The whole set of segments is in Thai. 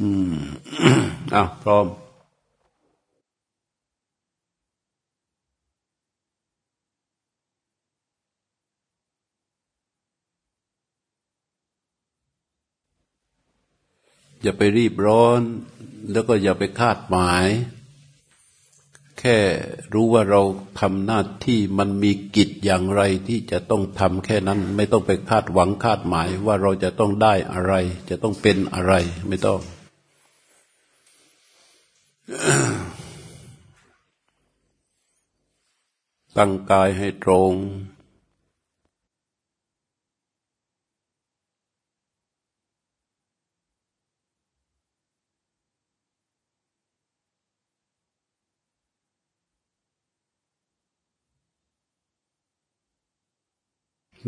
อืมอ้าวพร้อมอย่าไปรีบร้อน แล้วก็อย่าไปคาดหมาย แค่รู้ว่าเราทำหน้าที่มันมีกิจอย่างไรที่จะต้องทำแค่นั้น ไม่ต้องไปคาดหวังคาดหมายว่าเราจะต้องได้อะไร จะต้องเป็นอะไรไม่ต้อง ตั้งกายให้ตรง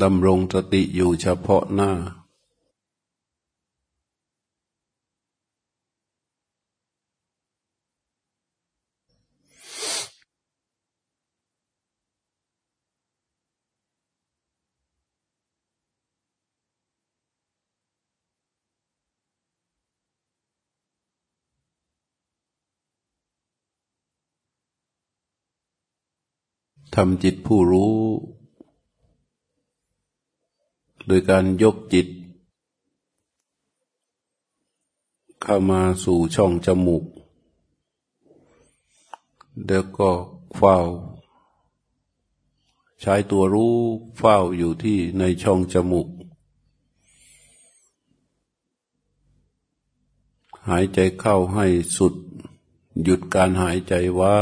ดำรงสติอยู่เฉพาะหน้า ทำจิตผู้รู้ โดยการยกจิต เข้ามาสู่ช่องจมูก แล้วก็เฝ้า ใช้ตัวรู้เฝ้าอยู่ที่ในช่องจมูก หายใจเข้าให้สุด หยุดการหายใจไว้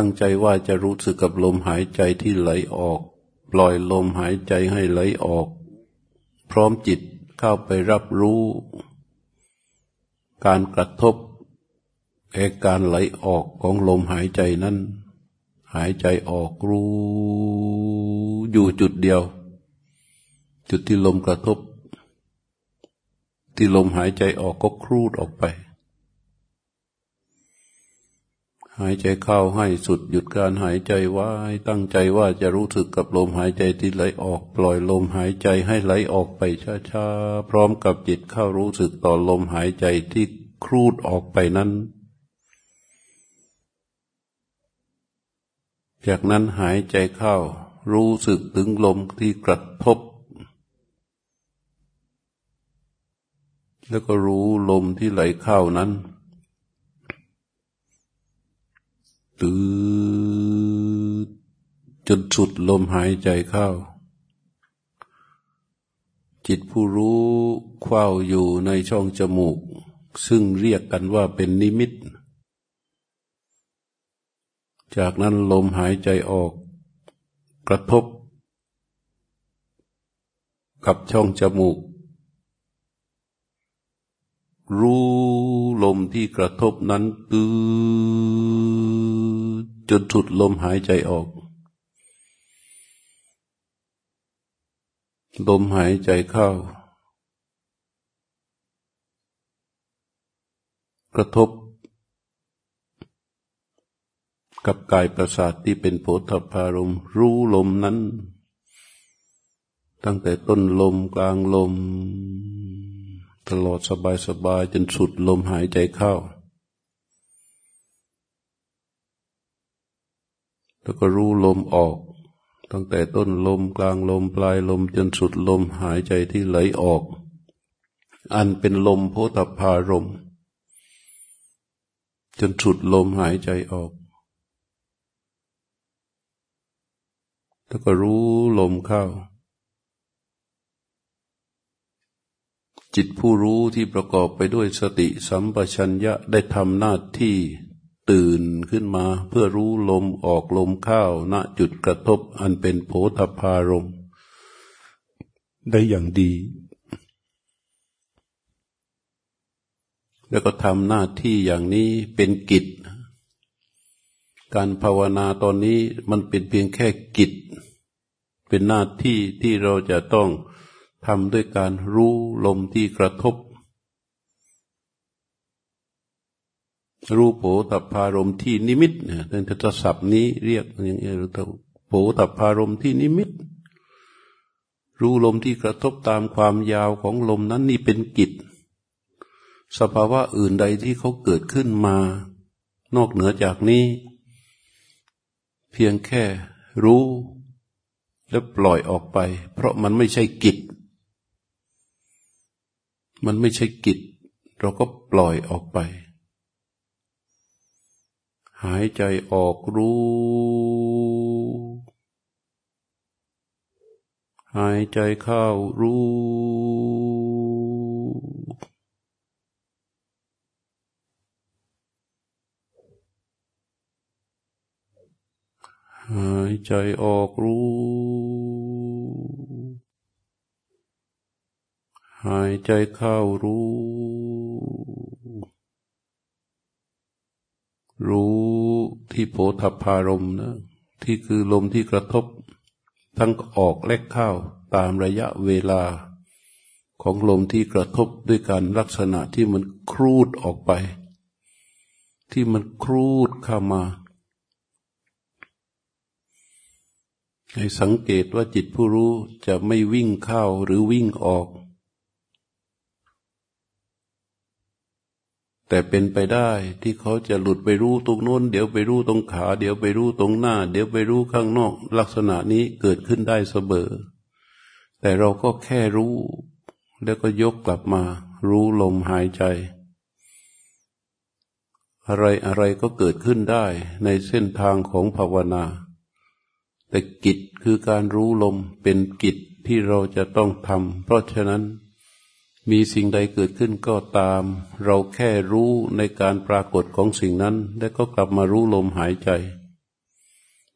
ตั้งใจว่าจะรู้สึกกับลมหายใจที่ไหลออก ปล่อยลมหายใจให้ไหลออก พร้อมจิตเข้าไปรับรู้ การกระทบเอการไหลออกของลมหายใจนั้น หายใจออกรู้อยู่จุดเดียว จุดที่ลมกระทบ ที่ลมหายใจออกก็ครูดออกไป หายใจเข้าให้สุดหยุดการหายใจไว้ ตั้งใจว่าจะรู้สึกกับลมหายใจที่ไหลออกปล่อยลมหายใจให้ไหลออกไปช้าๆพร้อมกับจิตเข้ารู้สึกต่อลมหายใจที่ครูดออกไปนั้น จากนั้นหายใจเข้า รู้สึกถึงลมที่กระทบ แล้วก็รู้ลมที่ไหลเข้านั้น ตืดจนสุดลมหายใจเข้า จิตผู้รู้คว้าอยู่ในช่องจมูก ซึ่งเรียกกันว่าเป็นนิมิต จากนั้นลมหายใจออก กระทบ กับช่องจมูก รู้ลมที่กระทบนั้นตื้อจนสุดลมหายใจออก ลมหายใจเข้า กระทบ กับกายประสาทที่เป็นโพธพารมรู้ลมนั้น ตั้งแต่ต้นลมกลางลม ตลอดสบายสบายจนสุดลมหายใจเข้า แล้วก็รู้ลมออก ตั้งแต่ต้นลมกลางลมปลายลมจนสุดลมหายใจที่ไหลออก อันเป็นลมโพธพารม จนสุดลมหายใจออกแล้วก็รู้ลมเข้า จิตผู้รู้ที่ประกอบไปด้วยสติสัมปชัญญะได้ทำหน้าที่ตื่นขึ้นมาเพื่อรู้ลมออกลมเข้าณจุดกระทบอันเป็นโพธพารมได้อย่างดี แล้วก็ทำหน้าที่อย่างนี้เป็นกิจ การภาวนาตอนนี้มันเป็นเพียงแค่กิจ เป็นหน้าที่ที่เราจะต้อง ทำด้วยการรู้ลมที่กระทบ รู้โผตัพารมที่นิมิตเนี่ยในทศัพท์นี้เรียกอย่างนี้เราโผตัพารมที่นิมิต รู้ลมที่กระทบตามความยาวของลมนั้นนี่เป็นกิจ สภาวะอื่นใดที่เขาเกิดขึ้นมา นอกเหนือจากนี้ เพียงแค่รู้และปล่อยออกไป เพราะมันไม่ใช่กิจ มันไม่ใช่กิจ เราก็ปล่อยออกไป หายใจออกรู้ หายใจเข้ารู้ หายใจออกรู้ หายใจเข้ารู้ รู้ที่โพธพารมนะ ที่คือลมที่กระทบ ทั้งออกและเข้าตามระยะเวลา ของลมที่กระทบด้วยการลักษณะที่มันครูดออกไป ที่มันครูดเข้ามาให้สังเกตว่าจิตผู้รู้จะไม่วิ่งเข้าหรือวิ่งออก แต่เป็นไปได้ที่เขาจะหลุดไปรู้ตรงโน้น เดี๋ยวไปรู้ตรงขา เดี๋ยวไปรู้ตรงหน้า เดี๋ยวไปรู้ข้างนอก ลักษณะนี้เกิดขึ้นได้เสมอแต่เราก็แค่รู้ แล้วก็ยกกลับมา รู้ลมหายใจ อะไรอะไรก็เกิดขึ้นได้ในเส้นทางของภาวนา แต่กิจคือการรู้ลมเป็นกิจที่เราจะต้องทำเพราะฉะนั้น มีสิ่งใดเกิดขึ้นก็ตาม เราแค่รู้ในการปรากฏของสิ่งนั้น แล้วก็กลับมารู้ลมหายใจ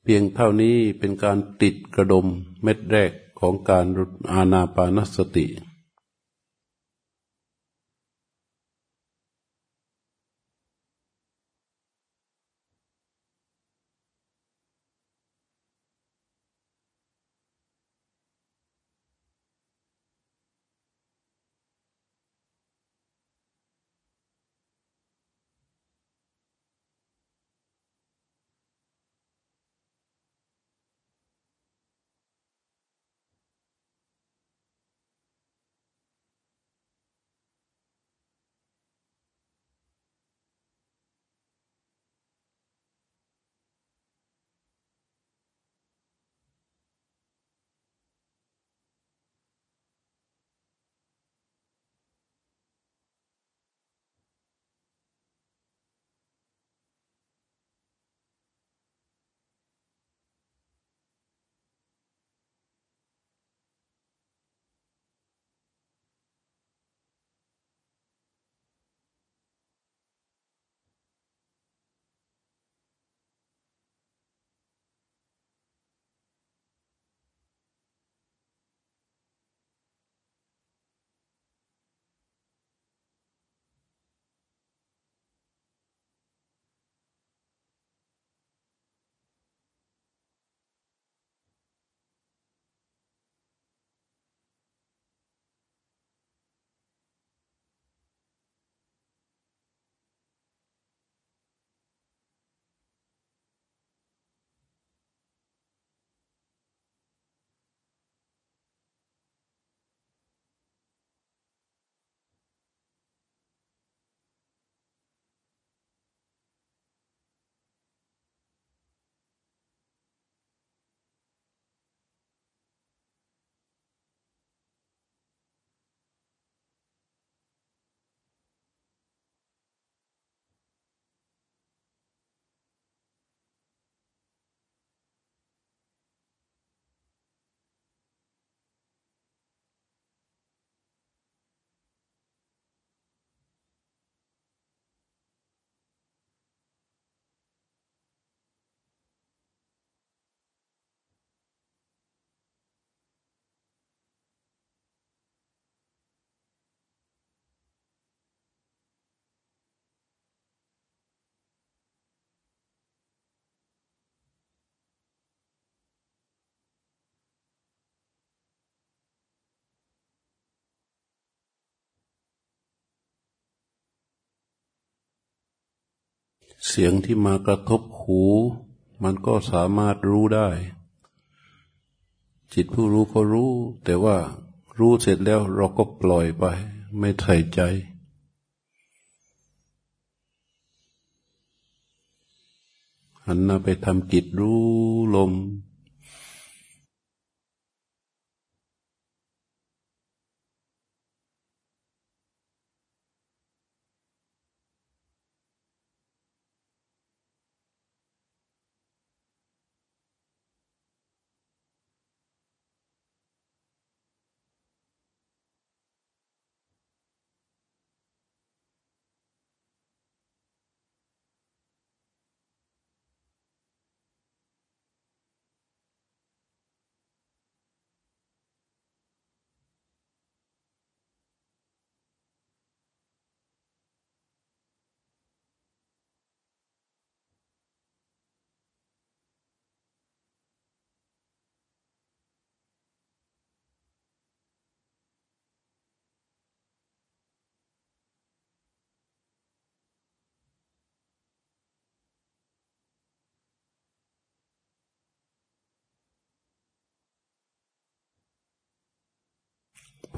เพียงเท่านี้เป็นการติดกระดมเม็ดแรกของการอาณาปานสติ เสียงที่มากระทบหู มันก็สามารถรู้ได้ จิตผู้รู้ก็รู้ แต่ว่ารู้เสร็จแล้วเราก็ปล่อยไป ไม่ใส่ใจ หันหน้าไปทำกิจรู้ลม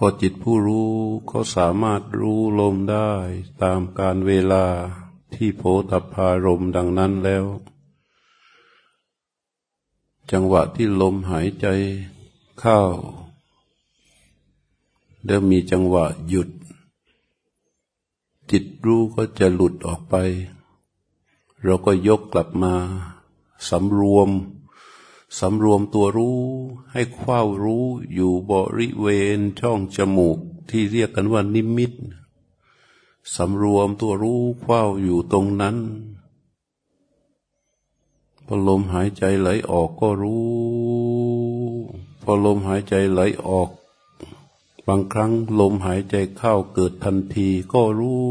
อจิตผู้รู้เขาสามารถรู้ลมได้ตามการเวลาที่โพธพารมดังนั้นแล้ว จังหวะที่ลมหายใจเข้าแล้วมีจังหวะหยุด จิตรู้ก็จะหลุดออกไป เราก็ยกกลับมาสำรวม สำรวมตัวรู้ให้คว้ารู้อยู่บริเวณช่องจมูกที่เรียกกันว่านิมิตสำรวมตัวรู้คว้าอยู่ตรงนั้นพอลมหายใจไหลออกก็รู้ พอลมหายใจไหลออก บางครั้งลมหายใจเข้าเกิดทันทีก็รู้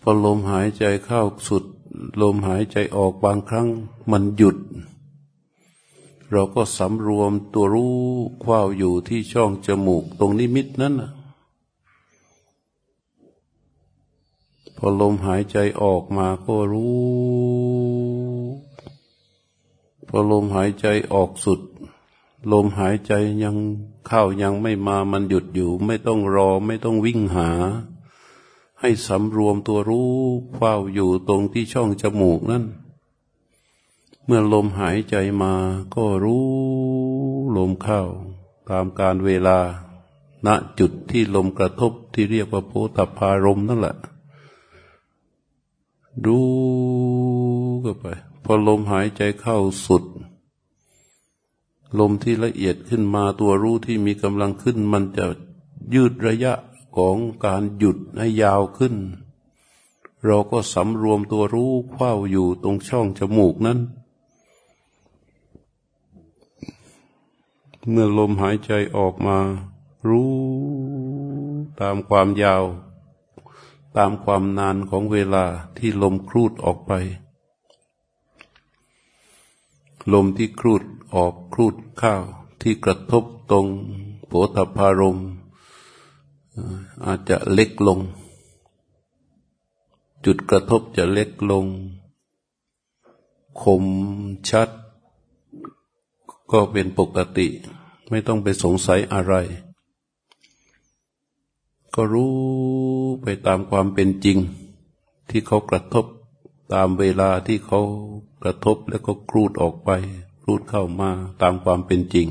พอลมหายใจเข้าสุด ลมหายใจออกบางครั้งมันหยุด เราก็สำรวมตัวรู้คว้าอยู่ที่ช่องจมูกตรงนิมิตนั้นพอลมหายใจออกมาก็รู้ พอลมหายใจออกสุด ลมหายใจยังเข้ายังไม่มามันหยุดอยู่ ไม่ต้องรอไม่ต้องวิ่งหา ให้สำรวมตัวรู้คว้าอยู่ตรงที่ช่องจมูกนั้น เมื่อลมหายใจมาก็รู้ลมเข้า ตามการเวลา ณจุดที่ลมกระทบที่เรียกว่าโพธพารมนั่นแหละดูก็ไป พอลมหายใจเข้าสุด ลมที่ละเอียดขึ้นมาตัวรู้ที่มีกำลังขึ้น มันจะยืดระยะของการหยุดให้ยาวขึ้น เราก็สำรวมตัวรู้คว้าอยู่ตรงช่องจมูกนั้น เมื่อลมหายใจออกมา รู้ตามความยาว ตามความนานของเวลาที่ลมครูดออกไป ลมที่ครูดออกครูดเข้าที่กระทบตรงโผฏพารมอาจจะเล็กลง จุดกระทบจะเล็กลง คมชัด ก็เป็นปกติ ไม่ต้องไปสงสัยอะไร ก็รู้ไปตามความเป็นจริง ที่เขากระทบตามเวลาที่เขากระทบแล้วก็ครูดออกไปครูดเข้ามาตามความเป็นจริง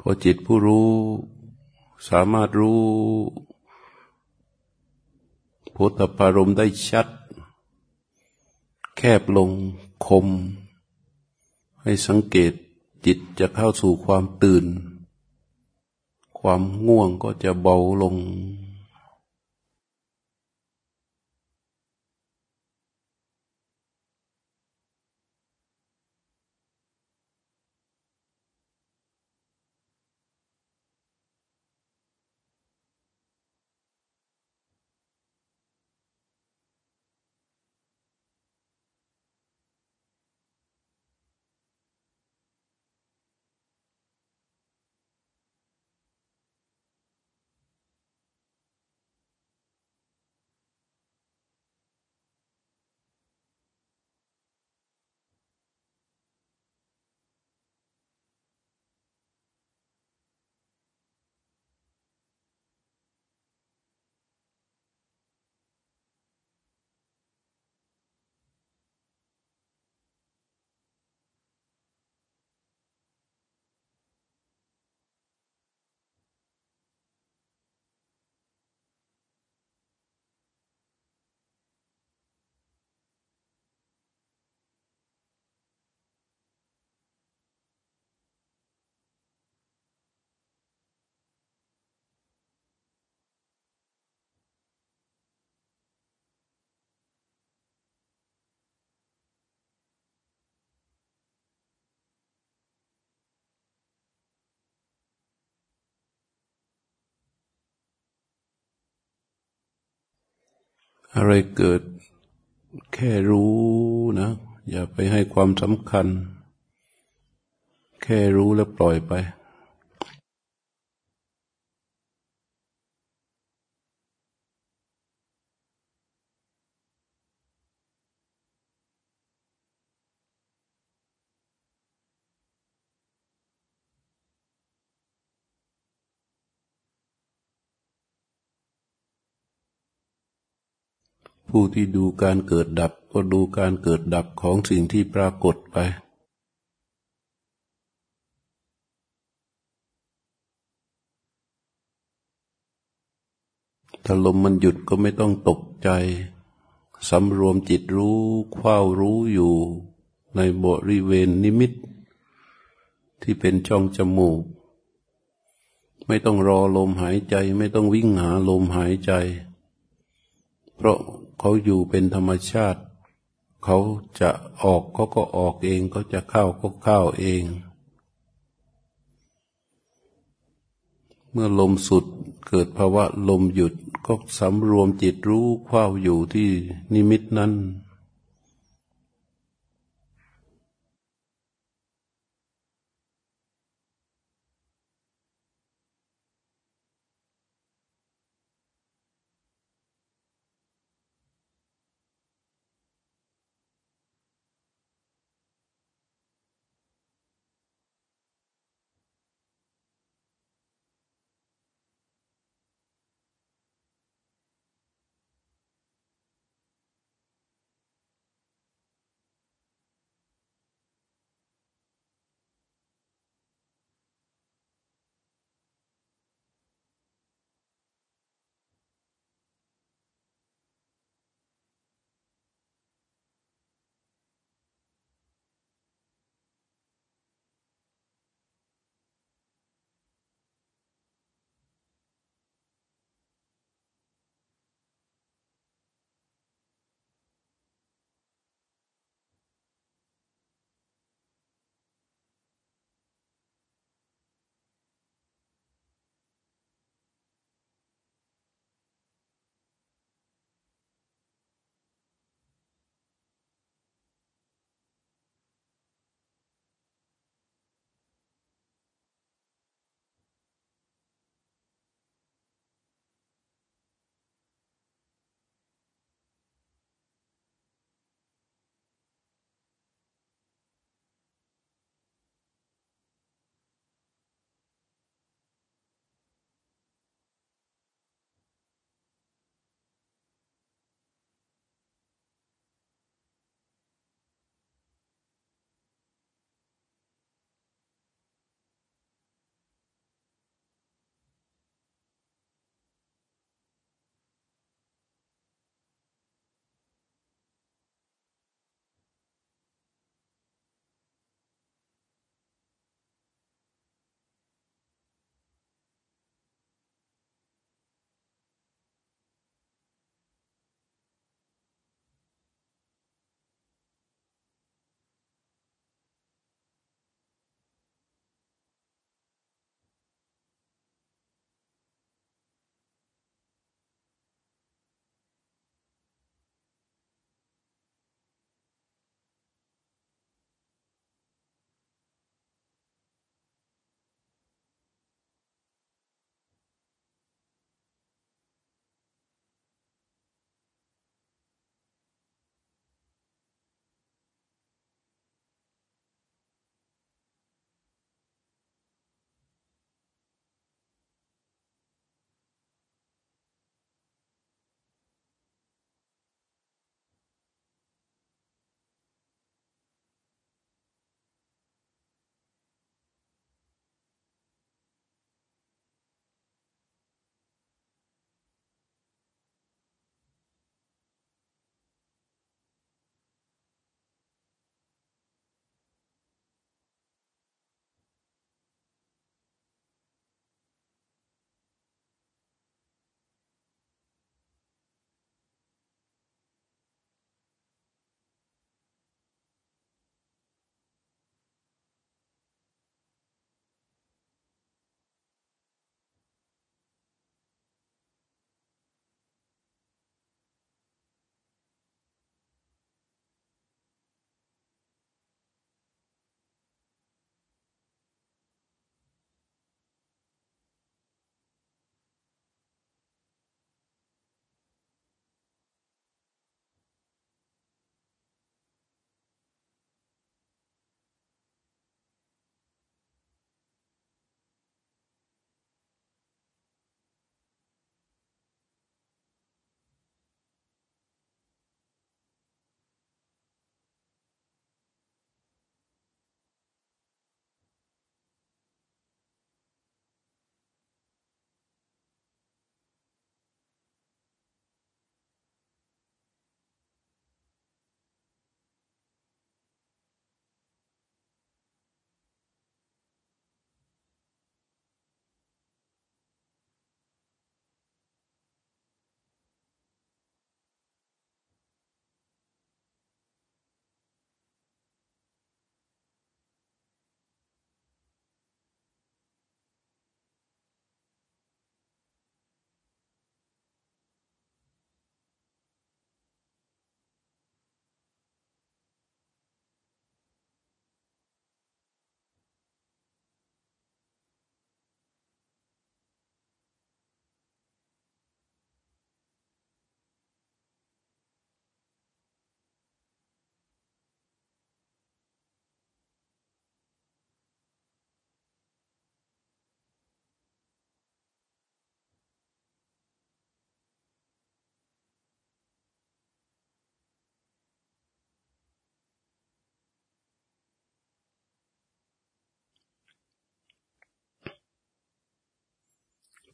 พอจิตผู้รู้ สามารถรู้พุทธปารมได้ชัด แคบลงคม ให้สังเกตจิตจะเข้าสู่ความตื่น ความง่วงก็จะเบาลง อะไรเกิดแค่รู้นะ อย่าไปให้ความสำคัญ แค่รู้แล้วปล่อยไป ผู้ที่ดูการเกิดดับก็ดูการเกิดดับของสิ่งที่ปรากฏไป ถ้าลมมันหยุดก็ไม่ต้องตกใจ สำรวมจิตรู้คว้ารู้อยู่ ในบริเวณนิมิต ที่เป็นช่องจมูก ไม่ต้องรอลมหายใจ ไม่ต้องวิ่งหาลมหายใจ เพราะ เขาอยู่เป็นธรรมชาติ เขาจะออกเขาก็ออกเอง เขาจะเข้าก็เข้าเอง เมื่อลมสุดเกิดภาวะลมหยุดก็สำรวมจิตรู้คว้าอยู่ที่นิมิตนั้น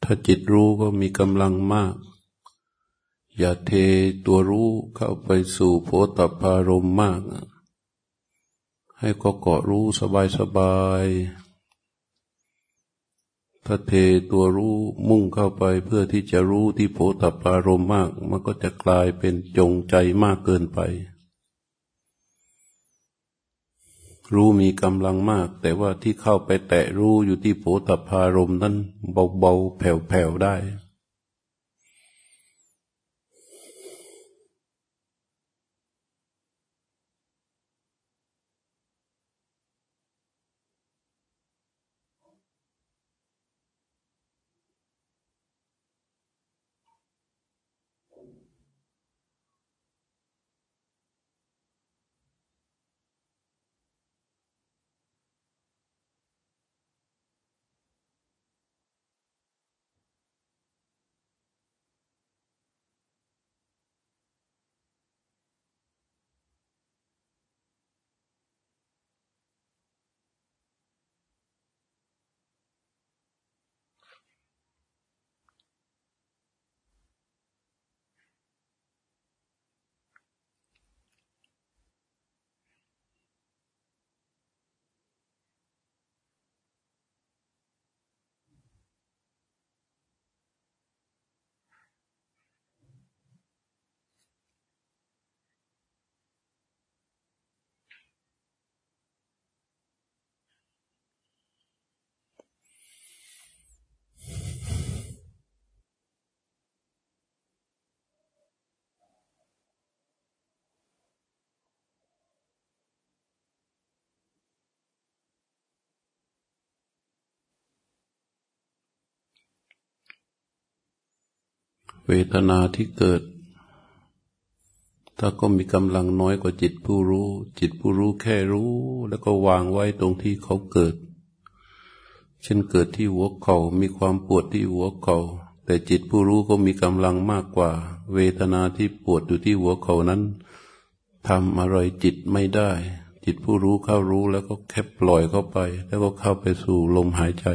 ถ้าจิตรู้ก็มีกำลังมาก อย่าเทตัวรู้เข้าไปสู่โพธพารมมาก ให้ก็เกาะรู้สบายสบายถ้าเทตัวรู้มุ่งเข้าไปเพื่อที่จะรู้ที่โผฏฐารมมาก มันก็จะกลายเป็นจงใจมากเกินไป รู้มีกำลังมาก แต่ว่าที่เข้าไปแตะรู้อยู่ที่โผฏฐารมนั้นเบาๆแผ่วๆได้ เวทนาที่เกิด ถ้าก็มีกำลังน้อยกว่าจิตผู้รู้ จิตผู้รู้แค่รู้ แล้วก็วางไว้ตรงที่เขาเกิด เช่นเกิดที่หัวเขา่ามีความปวดที่หัวเขา่าแต่จิตผู้รู้ก็มีกำลังมากกว่า เวทนาที่ปวดอยู่ที่หัวเข่านั้นทำอะไรจิตไม่ได้ จิตผู้รู้เข้ารู้แล้วก็แค่ปล่อยเข้าไป แล้วก็เข้าไปสู่ลมหายใจ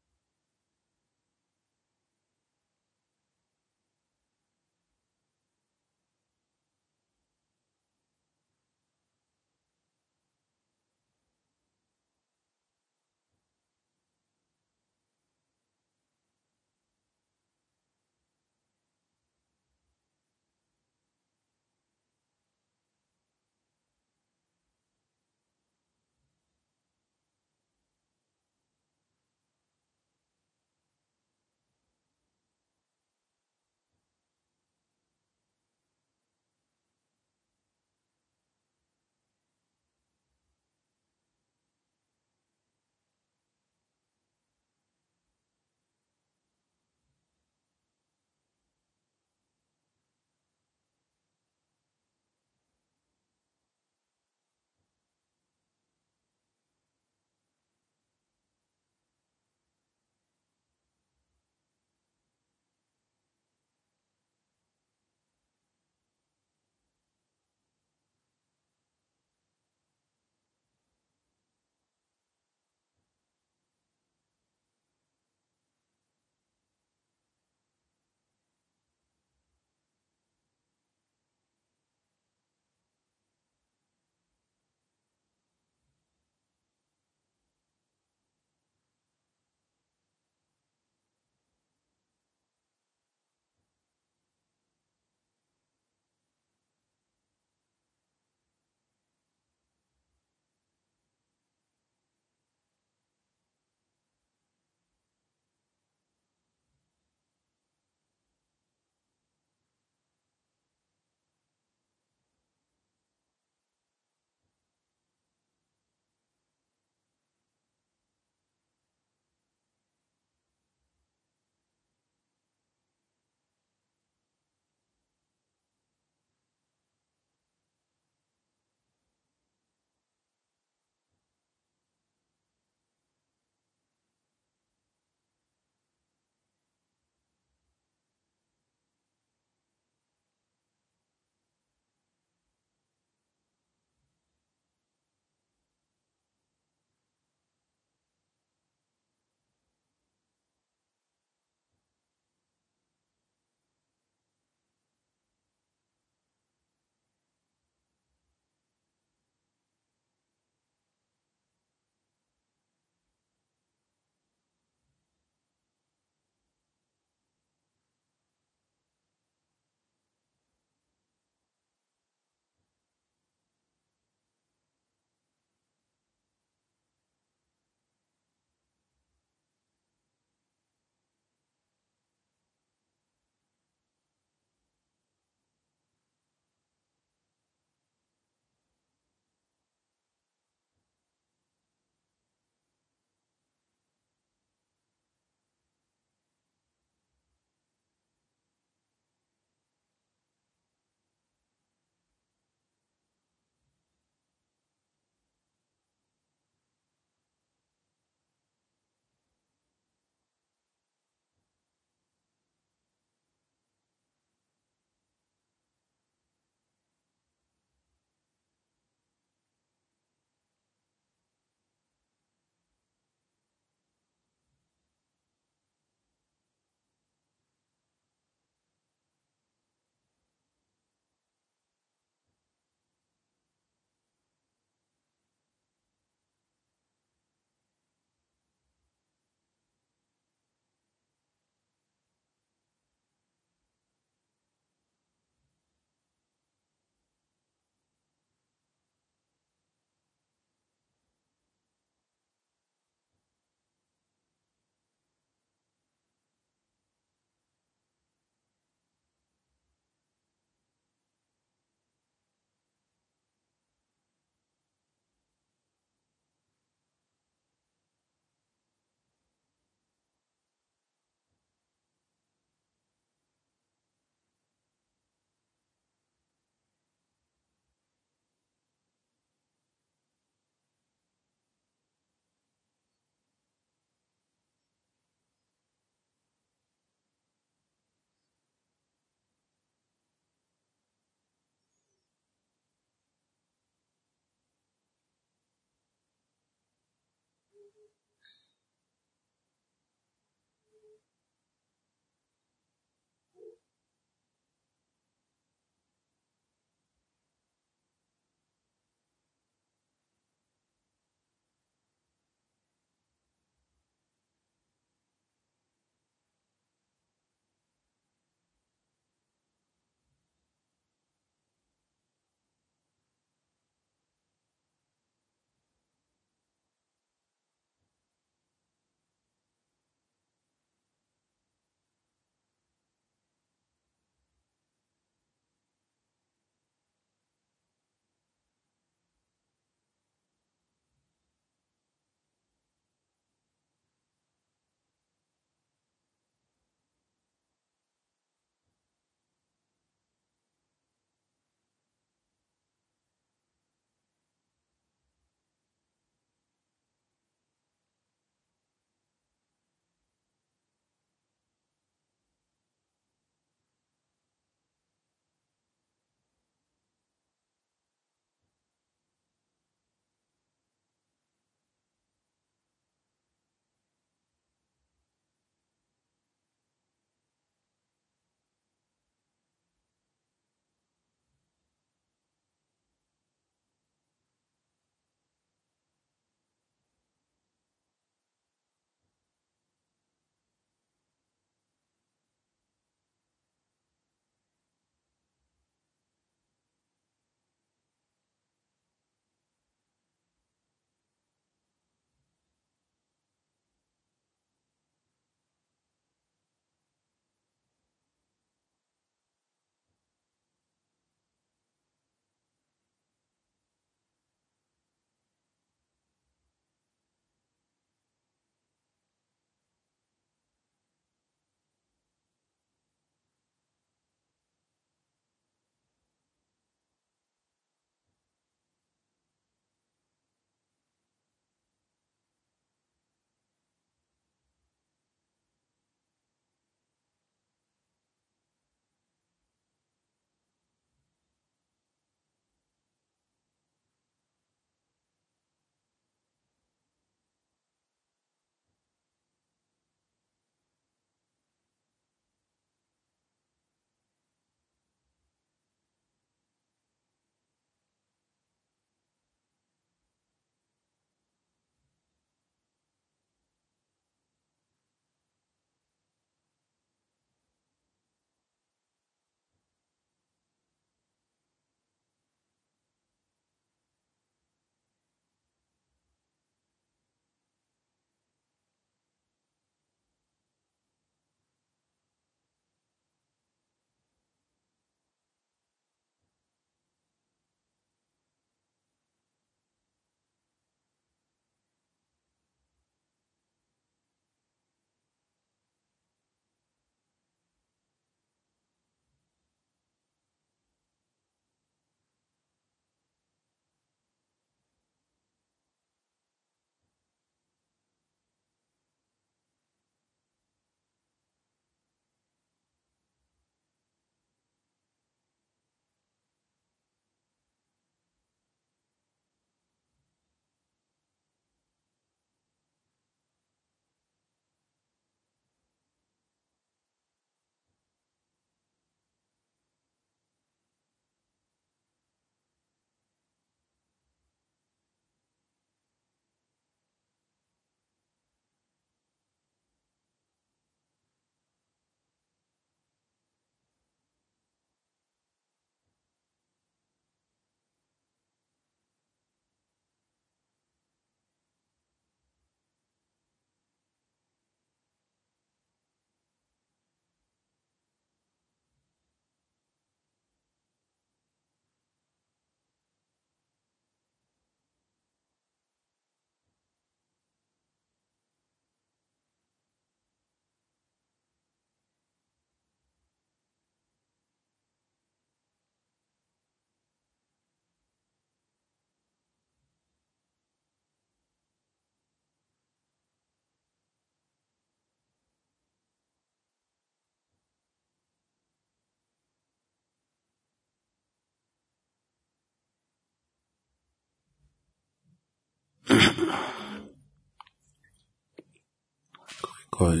ค่อย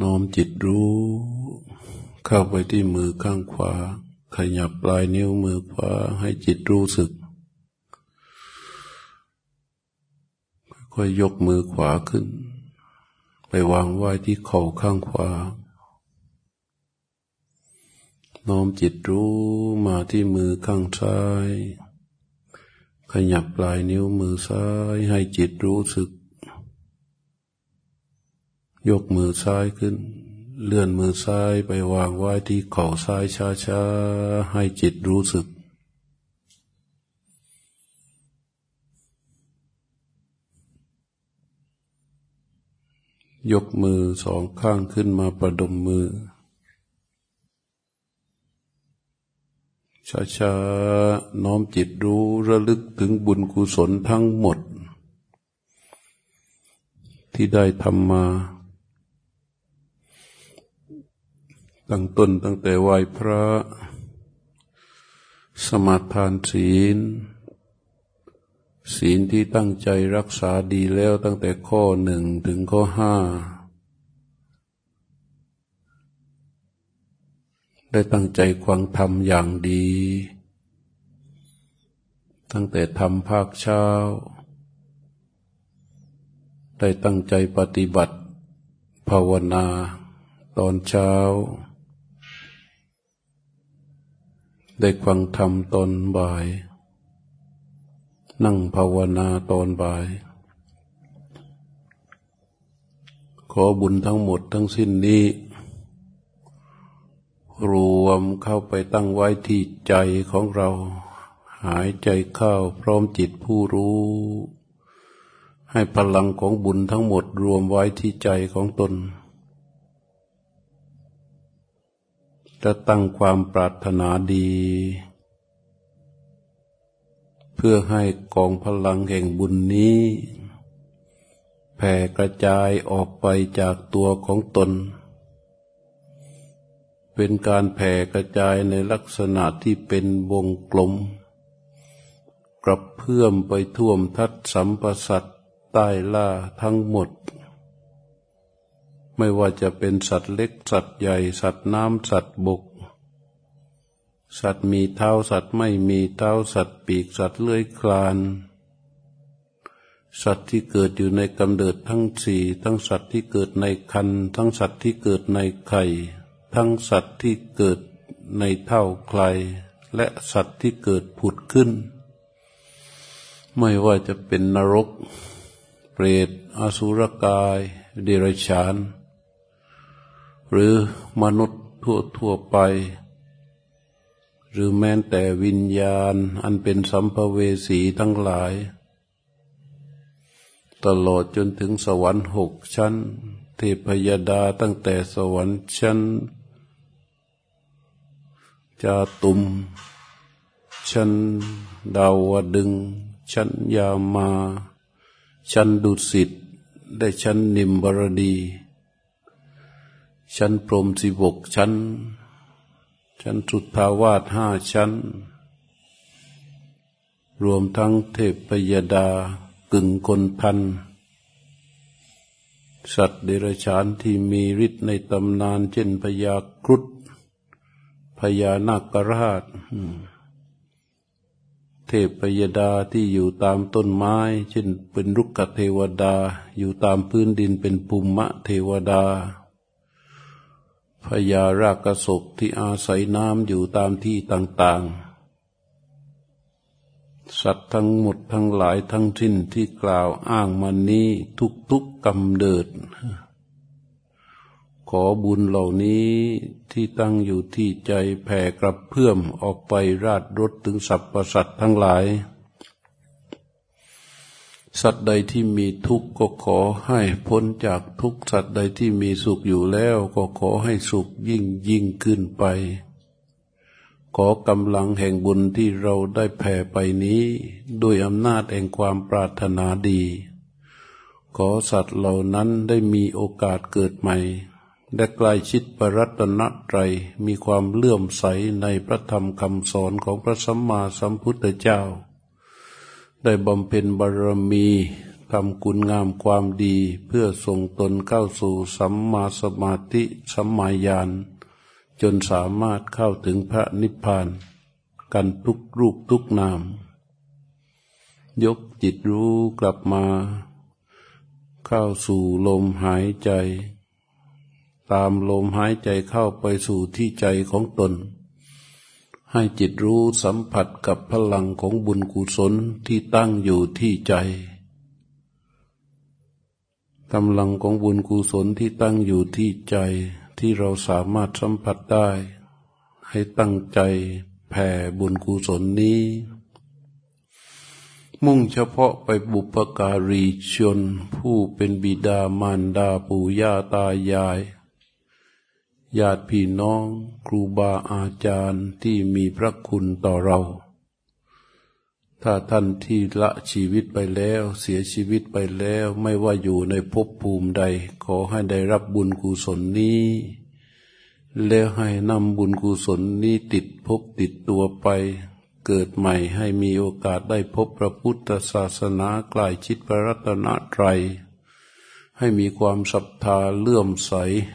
น้อมจิตรู้ เข้าไปที่มือข้างขวา ขยับปลายนิ้วมือขวาให้จิตรู้สึก ค่อยๆยกมือขวาขึ้น ไปวางไว้ที่เข่าข้างขวา น้อมจิตรู้มาที่มือข้างซ้ายขยับปลายนิ้วมือซ้ายให้จิตรู้สึก ยกมือซ้ายขึ้น เลื่อนมือซ้ายไปวางไว้ที่เข่าซ้ายช้าๆ ให้จิตรู้สึก ยกมือสองข้างขึ้นมาประดมมือ ช้าๆ น้อมจิตรู้ระลึกถึงบุญกุศลทั้งหมด ที่ได้ทำมา ตั้งต้นตั้งแต่ไหวพระ สมาทานศีล ศีลที่ตั้งใจรักษาดีแล้วตั้งแต่ข้อหนึ่งถึงข้อห้าได้ตั้งใจควังธรรมอย่างดี ตั้งแต่ทำภาคเช้า ได้ตั้งใจปฏิบัติ ภาวนา ตอนเช้า ได้ควังธรรมตอนบ่าย นั่งภาวนาตอนบ่าย ขอบุญทั้งหมดทั้งสิ้นนี้ รวมเข้าไปตั้งไว้ที่ใจของเรา หายใจเข้าพร้อมจิตผู้รู้ ให้พลังของบุญทั้งหมดรวมไว้ที่ใจของตน จะตั้งความปรารถนาดี เพื่อให้กองพลังแห่งบุญนี้ แผ่กระจายออกไปจากตัวของตน เป็นการแผ่กระจายในลักษณะที่เป็นวงกลมกระเพื่อมไปท่วมทัดสัมปสัตใต้ล่าทั้งหมด ไม่ว่าจะเป็นสัตว์เล็ก สัตว์ใหญ่ สัตว์น้ำสัตว์บก สัตว์มีเท้าสัตว์ไม่มีเท้าสัตว์ปีกสัตว์เลื้อยคลาน สัตว์ที่เกิดอยู่ในกำเนิดทั้งสี่ทั้งสัตว์ที่เกิดในคันทั้งสัตว์ที่เกิดในไข่ ทั้งสัตว์ที่เกิดในเท่าใครและสัตว์ที่เกิดผุดขึ้น ไม่ว่าจะเป็นนรก เปรตอสุรกาย เดรัจฉาน หรือมนุษย์ทั่วทั่วไป หรือแม้แต่วิญญาณอันเป็นสัมภเวสีทั้งหลาย ตลอดจนถึงสวรรค์หกชั้น เทพยดาตั้งแต่สวรรค์ชั้น จาตุม ชั้นดาวดึง ชั้นยามา ชั้นดุสิต ได้ชั้นนิมบรดี ชั้นพรมสิบกชั้น ชั้นสุทธาวาสห้าชั้น รวมทั้งเทพยดากึ่งคนพัน สัตว์เดรัจฉานที่มีฤทธิ์ในตำนาน เช่นพยาครุฑพญานาคราช เทพยดาที่อยู่ตามต้นไม้ เช่นเป็นรุกขเทวดาอยู่ตามพื้นดินเป็นภูมิเทวดา พญารากศกที่อาศัยน้ำอยู่ตามที่ต่างๆ สัตว์ทั้งหมดทั้งหลายทั้งสิ้นที่กล่าวอ้างมานี้ทุกๆกำเดิด ขอบุญเหล่านี้ที่ตั้งอยู่ที่ใจแผ่กระเพื่อมออกไปราดรถถึงสรรพสัตว์ทั้งหลาย สัตว์ใดที่มีทุกข์ก็ขอให้พ้นจากทุกข์สัตว์ใดที่มีสุขอยู่แล้วก็ขอให้สุขยิ่งยิ่งขึ้นไป ขอกำลังแห่งบุญที่เราได้แผ่ไปนี้ด้วยอำนาจแห่งความปรารถนาดี ขอสัตว์เหล่านั้นได้มีโอกาสเกิดใหม่และใกล้ชิดปรัตนตรมีความเลื่อมใสในพระธรรมคำสอนของพระสัมมาสัมพุทธเจ้า ได้บำเพ็ญบารมีทำคุณงามความดีเพื่อส่งตนเข้าสู่สัมมาสมาธิสัมมาญาณจนสามารถเข้าถึงพระนิพพาน กันทุกรูปทุกนาม ยกจิตรู้กลับมา เข้าสู่ลมหายใจ ตามลมหายใจเข้าไปสู่ที่ใจของตน ให้จิตรู้สัมผัสกับพลังของบุญกุศลที่ตั้งอยู่ที่ใจกำลังของบุญกุศลที่ตั้งอยู่ที่ใจที่เราสามารถสัมผัสได้ ให้ตั้งใจแผ่บุญกุศลนี้ มุ่งเฉพาะไปบุพการีชน ผู้เป็นบิดามารดาปู่ย่าตายาย ญาติพี่น้อง ครูบาอาจารย์ที่มีพระคุณต่อเรา ถ้าท่านที่ละชีวิตไปแล้ว เสียชีวิตไปแล้ว ไม่ว่าอยู่ในภพภูมิใด ขอให้ได้รับบุญกุศลนี้ แล้วให้นำบุญกุศลนี้ติดพบติดตัวไป เกิดใหม่ให้มีโอกาสได้พบพระพุทธศาสนากล้ชิดพระรัตนตรัย ให้มีความศรัทธาเลื่อมใส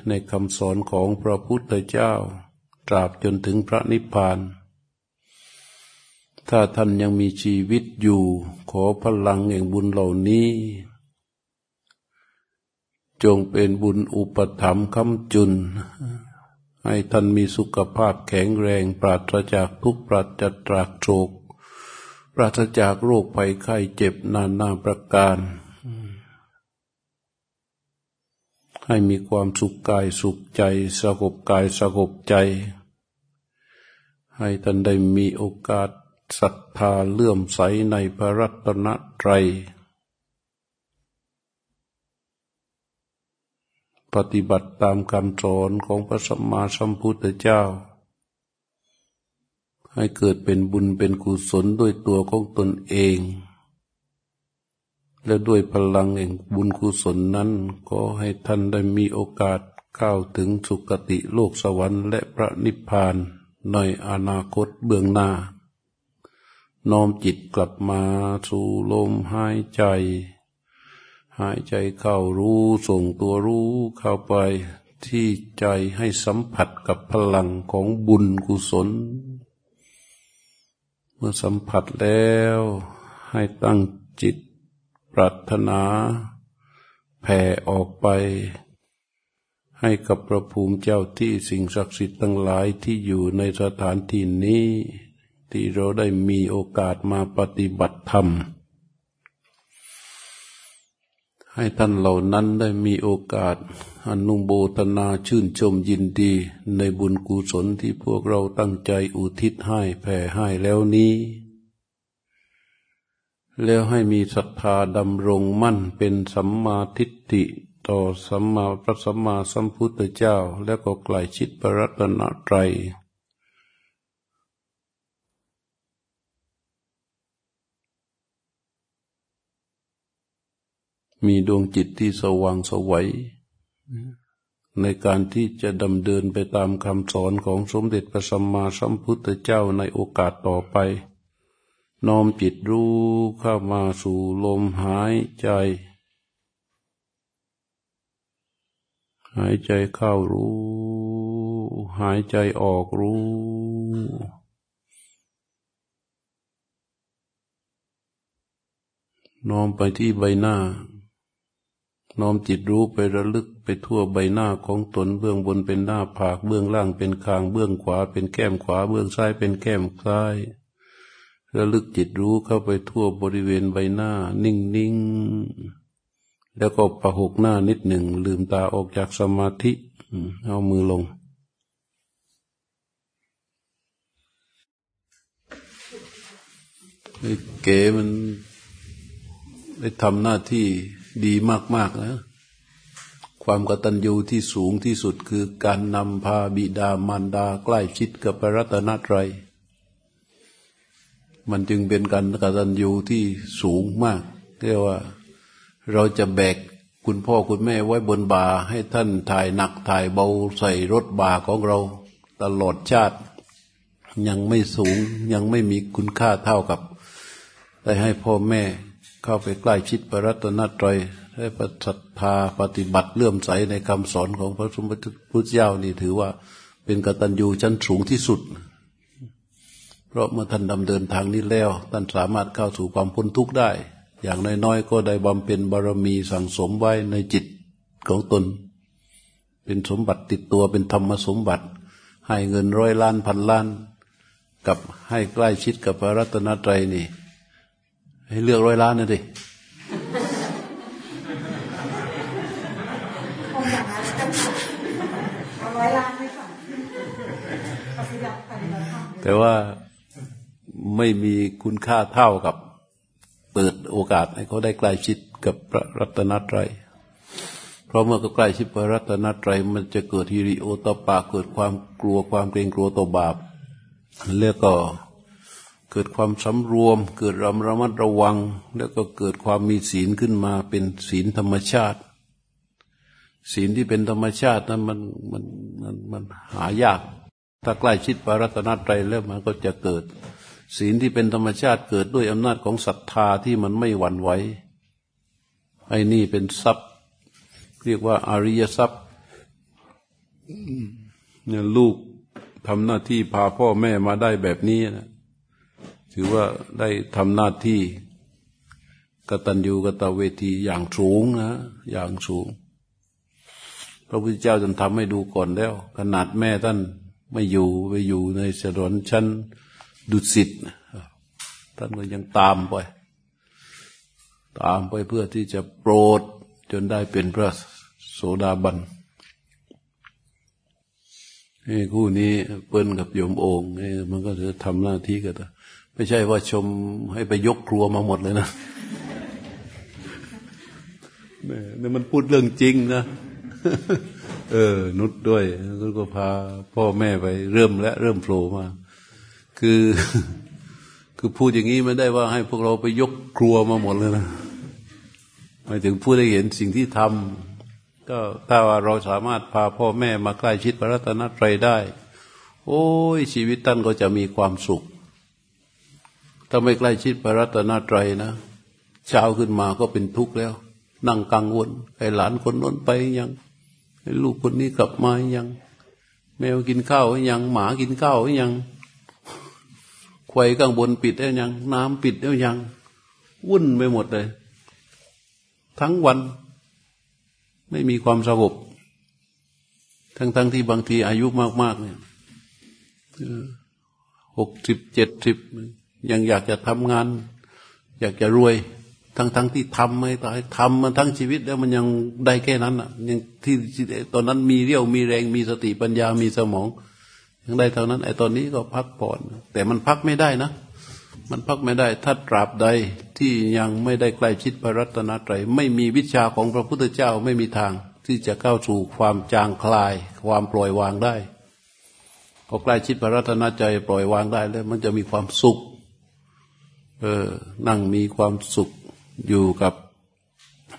ในคำสอนของพระพุทธเจ้า ตราบจนถึงพระนิพพาน ถ้าท่านยังมีชีวิตอยู่ ขอพลังแห่งบุญเหล่านี้ จงเป็นบุญอุปถัมภ์คำจุน ให้ท่านมีสุขภาพแข็งแรงปราศจากทุกปราศจากโศกปราศจากโรคภัยไข้เจ็บนานาประการ ให้มีความสุขกายสุขใจ สงบกายสงบใจ ให้ท่านได้มีโอกาสศรัทธาเลื่อมใสในพระรัตนตรัย ปฏิบัติตามคำสอนของพระสัมมาสัมพุทธเจ้า ให้เกิดเป็นบุญเป็นกุศลด้วยตัวของตนเอง และด้วยพลังแห่งบุญกุศลนั้นก็ให้ท่านได้มีโอกาสเข้าวถึงสุคติโลกสวรรค์และพระนิพพานในอนาคตเบื้องหน้า น้อมจิตกลับมาสู่ลมหายใจ หายใจเข้ารู้ส่งตัวรู้เข้าไปที่ใจให้สัมผัสกับพลังของบุญกุศล เมื่อสัมผัสแล้วให้ตั้งจิต ปรารถนา แผ่ออกไป ให้กับพระภูมิเจ้าที่สิ่งศักดิ์สิทธิ์ทั้งหลายที่อยู่ในสถานที่นี้ ที่เราได้มีโอกาสมาปฏิบัติธรรม ให้ท่านเหล่านั้นได้มีโอกาสอนุโบทนาชื่นชมยินดี ในบุญกุศลที่พวกเราตั้งใจอุทิศให้แผ่ให้แล้วนี้ แล้วให้มีศรัทธาดำรงมั่นเป็นสัมมาทิฏฐิต่อสัมมาพระสัมมาสัมพุทธเจ้า แล้วก็ใกลชิดพระรัตนตรัยมีดวงจิตที่สว่างสวัยในการที่จะดำเดินไปตามคำสอนของสมเด็จพระสัมมาสัมพุทธเจ้าในโอกาสต่อไป น้อมจิตรู้เข้ามาสู่ลมหายใจ หายใจเข้ารู้ หายใจออกรู้ น้อมไปที่ใบหน้า น้อมจิตรู้ไประลึกไปทั่วใบหน้าของตนเบื้องบนเป็นหน้าผากเบื้องล่างเป็นคางเบื้องขวาเป็นแก้มขวาเบื้องซ้ายเป็นแก้มซ้าย ระลึกจิตรู้เข้าไปทั่วบริเวณใบหน้า นิ่งนิ่งแล้วก็ประหกหน้านิดหนึ่ง ลืมตาออกจากสมาธิ เอามือลง เก๋มันได้ทำหน้าที่ดีมาก ๆ นะ ความกตัญญูที่สูงที่สุดคือการนำพาบิดามารดาใกล้ชิดกับพระรัตนตรัย มันจึงเป็นการกตัญญูที่สูงมากเรียกว่าเราจะแบกคุณพ่อคุณแม่ไว้บนบาให้ท่านถ่ายหนักถ่ายเบาใส่รถบาของเราตลอดชาติ ยังไม่สูงยังไม่มีคุณค่าเท่ากับ ได้ให้พ่อแม่เข้าไปใกล้ชิดพระรัตนตรัยให้ปฏิทาปฏิบัติเลื่อมใสในคำสอนของพระสมเด็จพระเจ้านี่ถือว่าเป็นกตัญญูชั้นสูงที่สุด พราะเมื่อท่านดำเดินทางนี้แล้ว ท่านสามารถเข้าสู่ความพ้นทุกข์ได้ อย่างน้อยๆก็ได้บำเพ็ญบารมีสั่งสมไว้ในจิตของตน เป็นสมบัติติดตัวเป็นธรรมสมบัติ ให้เงินร้อยล้านพันล้าน กับให้ใกล้ชิดกับพระรัตนตรัยนี่ ให้เลือกร้อยล้านนะดิแต่ว่า ไม่มีคุณค่าเท่ากับ เปิดโอกาสให้เขาได้ใกล้ชิดกับพระรัตนตรัย เพราะเมื่อเขาใกล้ชิดพระรัตนตรัยมันจะเกิดฮิริโอตปาเกิดความกลัวความเกรงกลัวต่อบาปแล้วก็เกิดความสำรวม เกิดระระมัดระวัง แล้วก็เกิดความมีศีลขึ้นมาเป็นศีลธรรมชาติ ศีลที่เป็นธรรมชาตินั้นมันมันมันมันหายาก ถ้าใกล้ชิดพระรัตนตรัยแล้วมันก็จะเกิด ศีลที่เป็นธรรมชาติเกิดด้วยอำนาจของศรัทธาที่มันไม่หวั่นไหวไอ้นี่เป็นทรัพย์ เรียกว่าอาริยทรัพย์เนี่ยลูกทำหน้าที่พาพ่อแม่มาได้แบบนี้นะถือว่าได้ทำหน้าที่กตัญญูกตเวทีอย่างสูงนะอย่างสูง พระพุทธเจ้าจนทำให้ดูก่อนแล้ว ขนาดแม่ท่านไม่อยู่ไปอยู่ในสถานชั้น ดุสิตท่านก็ยังตามไป ตามไปเพื่อที่จะโปรดจนได้เป็นพระโสดาบันนี่คู่นี้เปิ้นกับโยมโองนี่มันก็จะทำหน้าที่กันไม่ใช่ว่าชมให้ไปยกครัวมาหมดเลยนะนี่มันพูดเรื่องจริงนะ เออ นุดด้วยนุดก็พาพ่อแม่ไปเริ่มและเริ่มโผล่มา คือคือพูดอย่างนี้ไม่ได้ว่าให้พวกเราไปยกครัวมาหมดเลยนะหมายถึงพูดได้เห็นสิ่งที่ทำก็ถ้าว่าเราสามารถพาพ่อแม่มาใกล้ชิดพระรัตนตรัยได้ โอ้ยชีวิตท่านก็จะมีความสุข ถ้าไม่ใกล้ชิดพระรัตนตรัยนะเช้าขึ้นมาก็เป็นทุกข์แล้ว นั่งกังวลไอ้หลานคนน้นไปยังลูกคนนี้กลับมายัง แมวกินข้าวยังหมากินข้าวยัง ควายข้างบนปิดแล้วยัง น้ำปิดแล้วยัง วุ่นไปหมดเลย ทั้งวันไม่มีความสงบทั้งๆทที่บางทีอายุมาก ๆ เนี่ยหกสิบเจ็ดสิบยังอยากจะทำงาน อยากจะรวย ทั้งทั้งที่ทำไม่ตายทำมาทั้งชีวิตแล้วมันยังได้แค่นั้นอะยังที่ตอนนั้นมีเรี่ยวมีแรงมีสติปัญญามีสมอง ยังได้เท่านั้น ไอ้ตอนนี้ก็พักผ่อน แต่มันพักไม่ได้นะ มันพักไม่ได้ถ้าตราบใดที่ยังไม่ได้ใกล้ชิดพระรัตนตรัยไม่มีวิชาของพระพุทธเจ้าไม่มีทาง ที่จะเข้าสู่ความจางคลาย ความปล่อยวางได้พอใกล้ชิดพระรัตนตรัยปล่อยวางได้แล้ว มันจะมีความสุข เออ นั่งมีความสุขอยู่กับ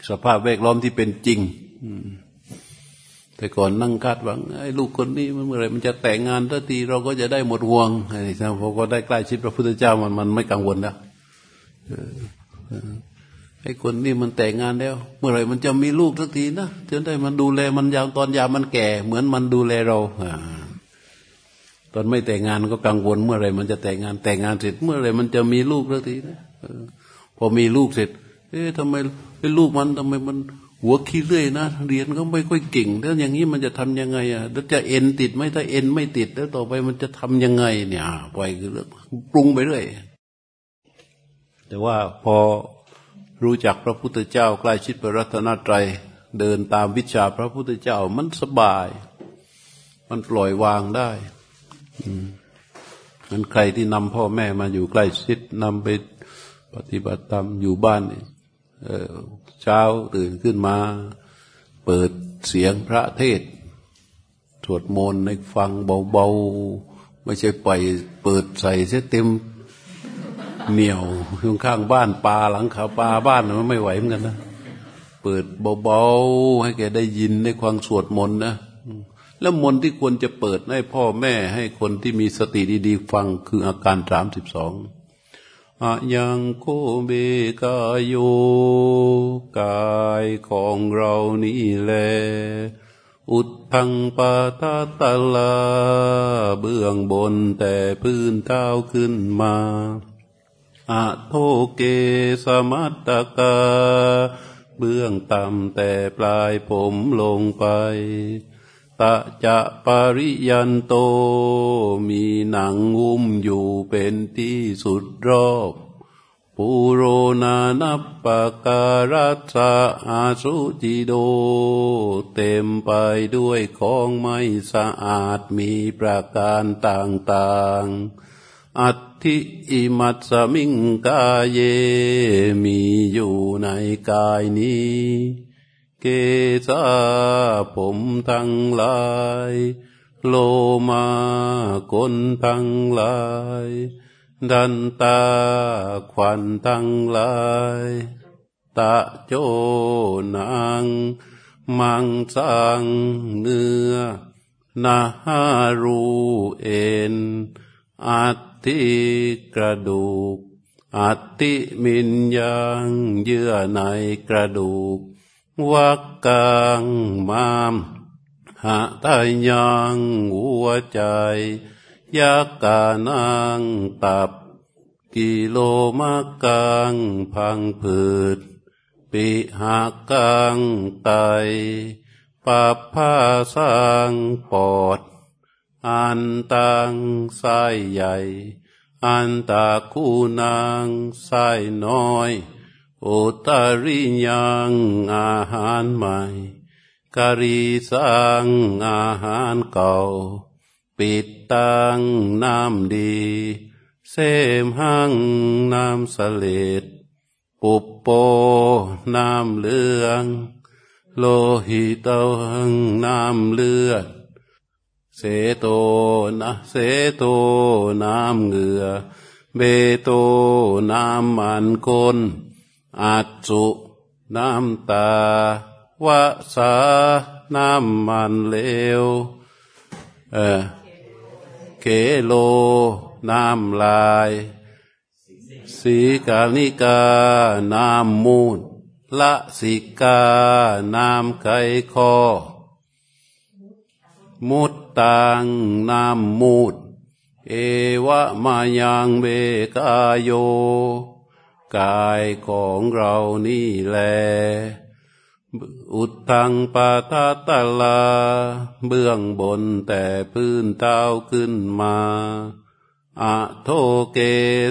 สภาพแวดล้อมที่เป็นจริง แต่ก่อนนั่งคาดหวังไอ้ลูกคนนี้เมื่อไรมันจะแต่งงานทันทีเราก็จะได้หมดห่วงไอ้ท่านพอก็ได้ใกล้ชิดพระพุทธเจ้ามันมันไม่กังวลแล้วไอ้คนนี้มันแต่งงานแล้ว เมื่อไรมันจะมีลูกทันทีนะจนได้มันดูแลมันยาวตอนยามันแก่ เหมือนมันดูแลเราตอนไม่แต่งงานก็กังวล เมื่อไรมันจะแต่งงานแต่งงานเสร็จ เมื่อไรมันจะมีลูกทันทีนะพอมีลูกเสร็จ เอ๊ะทำไมไอ้ลูกมันทำไมมัน หัวขี้เลื่อยนะเรียนก็ไม่ค่อยเก่ง แล้วอย่างนี้มันจะทำยังไงอะแล้วจะเอ็นติดไหมถ้าเอ็นไม่ติด แล้วต่อไปมันจะทำยังไง เนี่ยปล่อยคือเรื่องปรุงไปเรื่อยแต่ว่าพอรู้จักพระพุทธเจ้าใกล้ชิดพระรัตนตรัยเดินตามวิชาพระพุทธเจ้ามันสบาย มันปล่อยวางได้มันใครที่นำพ่อแม่มาอยู่ใกล้ชิดนำไปปฏิบัติธรรมอยู่บ้านเช้าตื่นขึ้นมา เปิดเสียงพระเทศสวดมนต์ในฟังเบาๆ ไม่ใช่ปล่อยเปิดใส่เสียเต็มเหนียวข้างบ้านปลาหลังขาปลาบ้านมันไม่ไหวเหมือนกันนะเปิดเบาๆให้แกได้ยินในความสวดมนต์นะแล้วมนต์ที่ควรจะเปิดให้พ่อแม่ให้คนที่มีสติดีๆ ฟังคืออาการสามสิบสอง อะยังโคเบกายโยกายของเรานี่แล อุดทังปาตาตาลา เบื้องบนแต่พื้นเท้าขึ้นมาอะโทเกสมัตตกา เบื้องต่ำแต่ปลายผมลงไป ตะจะปริยันโต มีหนังหุ้มอยู่เป็นที่สุดรอบปุโรนานับปะการัสะอาสุจิโด เต็มไปด้วยของไม่สะอาดมีประการต่างๆ อัติอิมัตสมิงกาเย มีอยู่ในกายนี้ เกษาผมทั้งหลาย โลมาคนทั้งหลาย ดันตาควันทั้งหลาย ตะโจนางมังสังเนื้อนาฮารูเอ็นอัติกระดูกอัติมินยังเยื่อในกระดูก วักกังมามหาตายังหัวใจยักกานังตับ กิโลมากังพังผืด ปิหากังไตปับผ้าสร้างปอด อันตังไส้ใหญ่ อันตาคูนางไส้น้อย โอตาริยังอาหารใหม่กาลีสังอาหารเก่า ปิดตังน้ำดี เสมหังน้ำสเลดปุปโปน้ำเหลือง โลหิตเตังน้ำเลือด เสโตนะเสโตน้ำเหงื่อ เบโตน้ำมันคน อาจุน้ำตาวะสาน้ำมันเลวเออเกโล น้ำลาย สีกานิกา น้ำมูดละสิกา น้ำไก่คอ มุดตังน้ำมูด เอวะมายังเบกาโย กายของเรานี่แล อุดทังปาตาตาลา เบื้องบนแต่พื้นเท้าขึ้นมาอะโทเก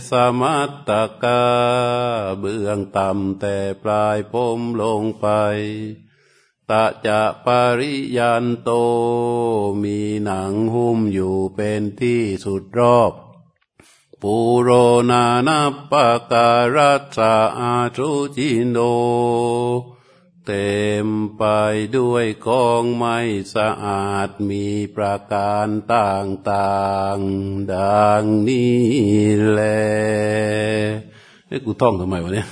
สมัตตกา เบื้องต่ำแต่ปลายผมลงไปตะจะปริยันโต มีหนังหุ้มอยู่เป็นที่สุดรอบ ปุโรนานาปะการัสาอาชุจินโดเต็มไปด้วยของไม่สะอาดมีประการต่างๆ ดังนี้แลเอ้กูท่องทำไมวะเนี่ย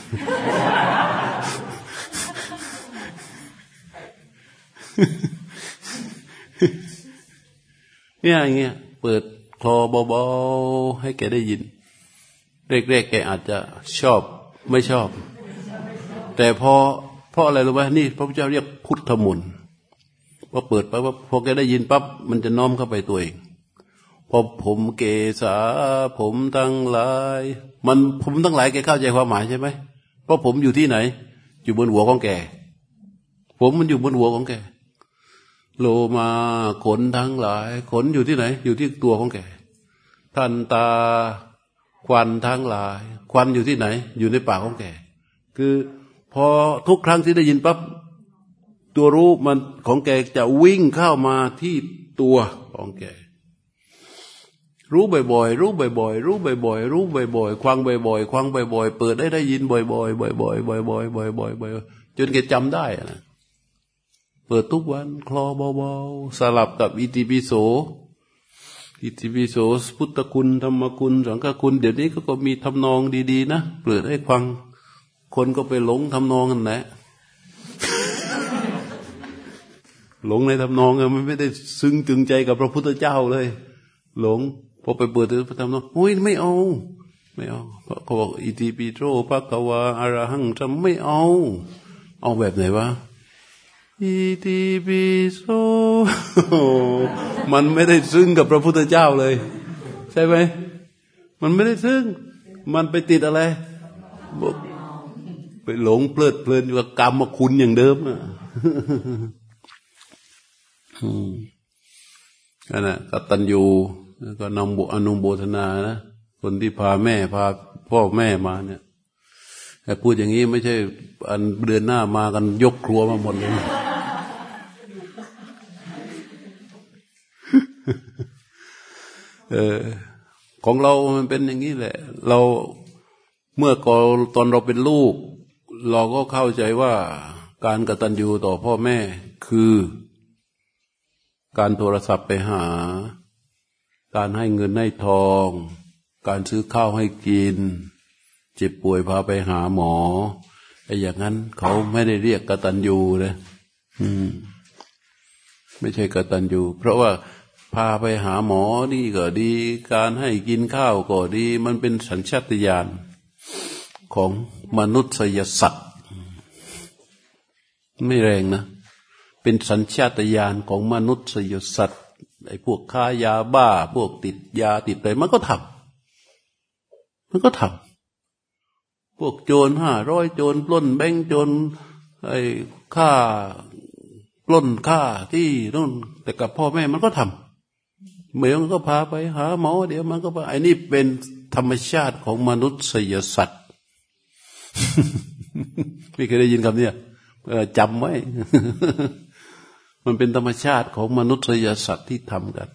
เนี่ยอย่างเงี้ยเปิด คลอเบาๆให้แกได้ยินเรกๆแกอาจจะชอบไม่ชอบ แต่พอเพราะอะไรรู้ไหมนี่ พระพุทธเจ้าเรียกพุทธมนต์พอเปิดไปว่าพอแกได้ยินปั๊บมันจะน้อมเข้าไปตัวเองพอผมเกษาผมทั้งหลาย มันผมทั้งหลายแกเข้าใจความหมายใช่ไหมเพราะผมอยู่ที่ไหน อยู่บนหัวของแก ผมมันอยู่บนหัวของแก โลมาขนทั้งหลาย ขนอยู่ที่ไหน อยู่ที่ตัวของแกทันตาควันทั้งหลาย ควันอยู่ที่ไหน อยู่ในปากของแกคือพอทุกครั้งที่ได้ยินปั๊บตัวรู้มันของแกจะวิ่งเข้ามาที่ตัวของแกรู้บ่อยๆ รู้บ่อยๆ รู้บ่อยๆ รู้บ่อยๆ ควังบ่อยๆ ควังบ่อยๆ เปิดได้ได้ยินบ่อยๆ บ่อยๆ บ่อยๆ บ่อยๆ บ่อยๆ จนแกจำได้นะ เปิดทุกวัน คลอเบาๆ สลับกับอิติปิโส อิติปิโส พุทธคุณ ธรรมคุณ สังฆคุณ เดี๋ยวนี้ก็ก็มีทำนองดี ๆ นะ เปิดให้ฟัง คนก็ไปหลงทำนองกันแหละหลงในทำนองมันไม่ได้ซึ้งตึงใจกับพระพุทธเจ้าเลย หลงพอไปเปิดถึงพระธรรมนองโอ้ยไม่เอา ไม่เอาเขาบอกอิติปิโตภะคะวาอรหังจะไม่เอา เอาแบบไหนวะ อิติปิโสมันไม่ได้ซึ้งกับพระพุทธเจ้าเลย ใช่ไหมมันไม่ได้ซึ้งมันไปติดอะไร ไปหลงเพลิดเพลินอยู่กับกรรมคุณอย่างเดิมอะนั่นแหละกตัญญูก็นำบุอนุโบทนานะคนที่พาแม่พาพ่อแม่มาเนี่ยแต่พูดอย่างนี้ไม่ใช่ อันเดือนหน้ามากันยกครัวมาหมดเลย เออของเรามันเป็นอย่างนี้แหละ เราเมื่อก่อนตอนเราเป็นลูก เราก็เข้าใจว่าการกระตัญญูต่อพ่อแม่คือ การโทรศัพท์ไปหา การให้เงินให้ทอง การซื้อข้าวให้กิน เจ็บป่วยพาไปหาหมอไอ้อย่างนั้นเขาไม่ได้เรียกกระตัญญูนะอืม ไม่ใช่กระตัญญูเพราะว่า พาไปหาหมอนี่ก็ดี การให้กินข้าวก็ดี มันเป็นสัญชาตญาณของมนุษยสัตว์ ไม่แรงนะ เป็นสัญชาตญาณของมนุษยสัตว์ไอ้พวกค้ายาบ้า พวกติดยาติดอะไรมันก็ทำมันก็ทำพวกโจรห้าร้อยโจรปล้นแบงโจรไอ้ฆ่าปล้นฆ่าที่นู่นแต่กับพ่อแม่มันก็ทำ เหมือมันก็พาไปหาหมอ เดี๋ยวมันก็ไปไอ้นี่เป็นธรรมชาติของมนุษยสัตว์ไม่เคยได้ยินคำนี้จำไว้ มันเป็นธรรมชาติของมนุษยสัตว์ที่ทำกัน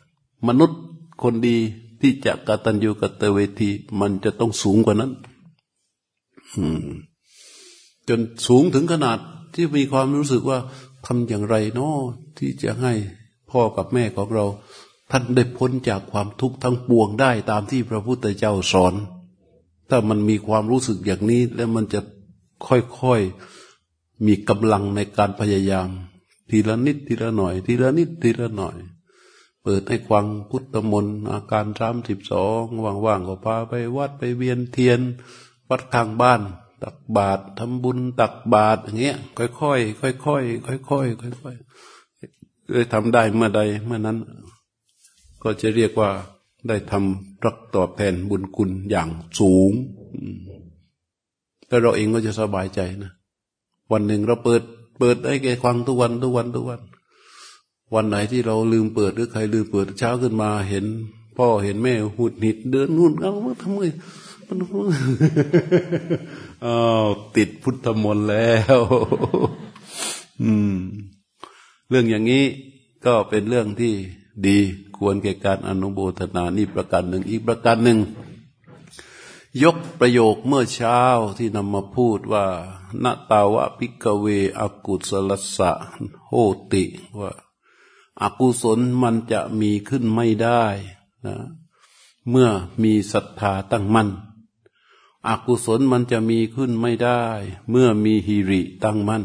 มนุษย์คนดีที่จะกตัญญูกตเวที มันจะต้องสูงกว่านั้นจนสูงถึงขนาดที่มีความรู้สึกว่าทำอย่างไรเนาะที่จะให้พ่อกับแม่ของเรา ท่านได้พ้นจากความทุกข์ทั้งปวงได้ตามที่พระพุทธเจ้าสอน ถ้ามันมีความรู้สึกอย่างนี้ แล้วมันจะค่อยๆมีกำลังในการพยายาม ทีละนิดทีละหน่อย ทีละนิดทีละหน่อย เปิดให้ควังพุทธมนต์อาการสามสิบสองว่างๆก็พาไปวัดไปเวียนเทียน วัดข้างบ้าน ตักบาตรทำบุญตักบาตรอย่างเงี้ย ค่อยๆค่อยๆค่อยๆค่อยๆค่อยๆเลยทำได้เมื่อใดเมื่อนั้น ก็จะเรียกว่าได้ทำรักตอบแทนบุญคุณอย่างสูงแล้วเราเองก็จะสบายใจนะ วันหนึ่งเราเปิด เปิดได้แก่ฟังทุกวันทุกวันทุกวัน วันไหนที่เราลืมเปิดหรือใครลืมเปิดเช้าขึ้นมาเห็น พ่อเห็นแม่หุดหิดเดินนู่นเอาทำไงมันอ้าวติดพุทธมนต์แล้ว อืม เรื่องอย่างนี้ก็เป็นเรื่องที่ดี ควรแก่การอนุโมทนานี่ประการหนึ่งอีกประการหนึ่ง ยกประโยคเมื่อเช้าที่นำมาพูดว่านาตาวะพิกเวอกุศลสะโหติว่าอากุศลมันจะมีขึ้นไม่ได้นะเมื่อมีศรัทธาตั้งมั่นอกุศลมันจะมีขึ้นไม่ได้ เมื่อมีฮิริตั้งมั่น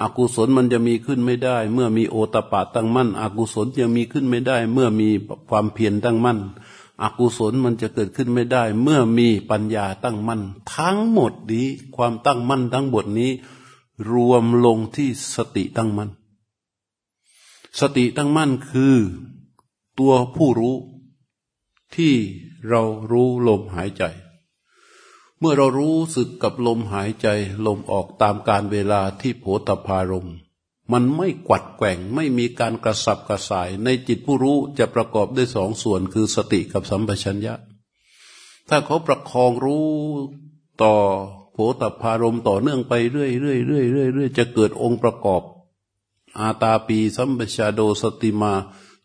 อกุศลมันจะมีขึ้นไม่ได้ เมื่อมีโอตปาตั้งมั่นอกุศลจะมีขึ้นไม่ได้ เมื่อมีความเพียรตั้งมั่นอกุศลมันจะเกิดขึ้นไม่ได้ เมื่อมีปัญญาตั้งมั่น ทั้งหมดนี้ความตั้งมั่นทั้งบทนี้ รวมลงที่สติตั้งมั่นสติตั้งมั่นคือ ตัวผู้รู้ ที่เรารู้ลมหายใจ เมื่อเรารู้สึกกับลมหายใจลมออกตามการเวลาที่โผฏพารมมันไม่กวัดแกว่งไม่มีการกระสับกระส่าย ในจิตผู้รู้จะประกอบด้วยสองส่วนคือสติกับสัมปชัญญะ ถ้าเขาประคองรู้ต่อโผฏพารมต่อเนื่องไปเรื่อยเรื่อยเรื่อยเรื่อยเรื่อยจะเกิดองค์ประกอบ อาตาปีสัมปชาโดสติมา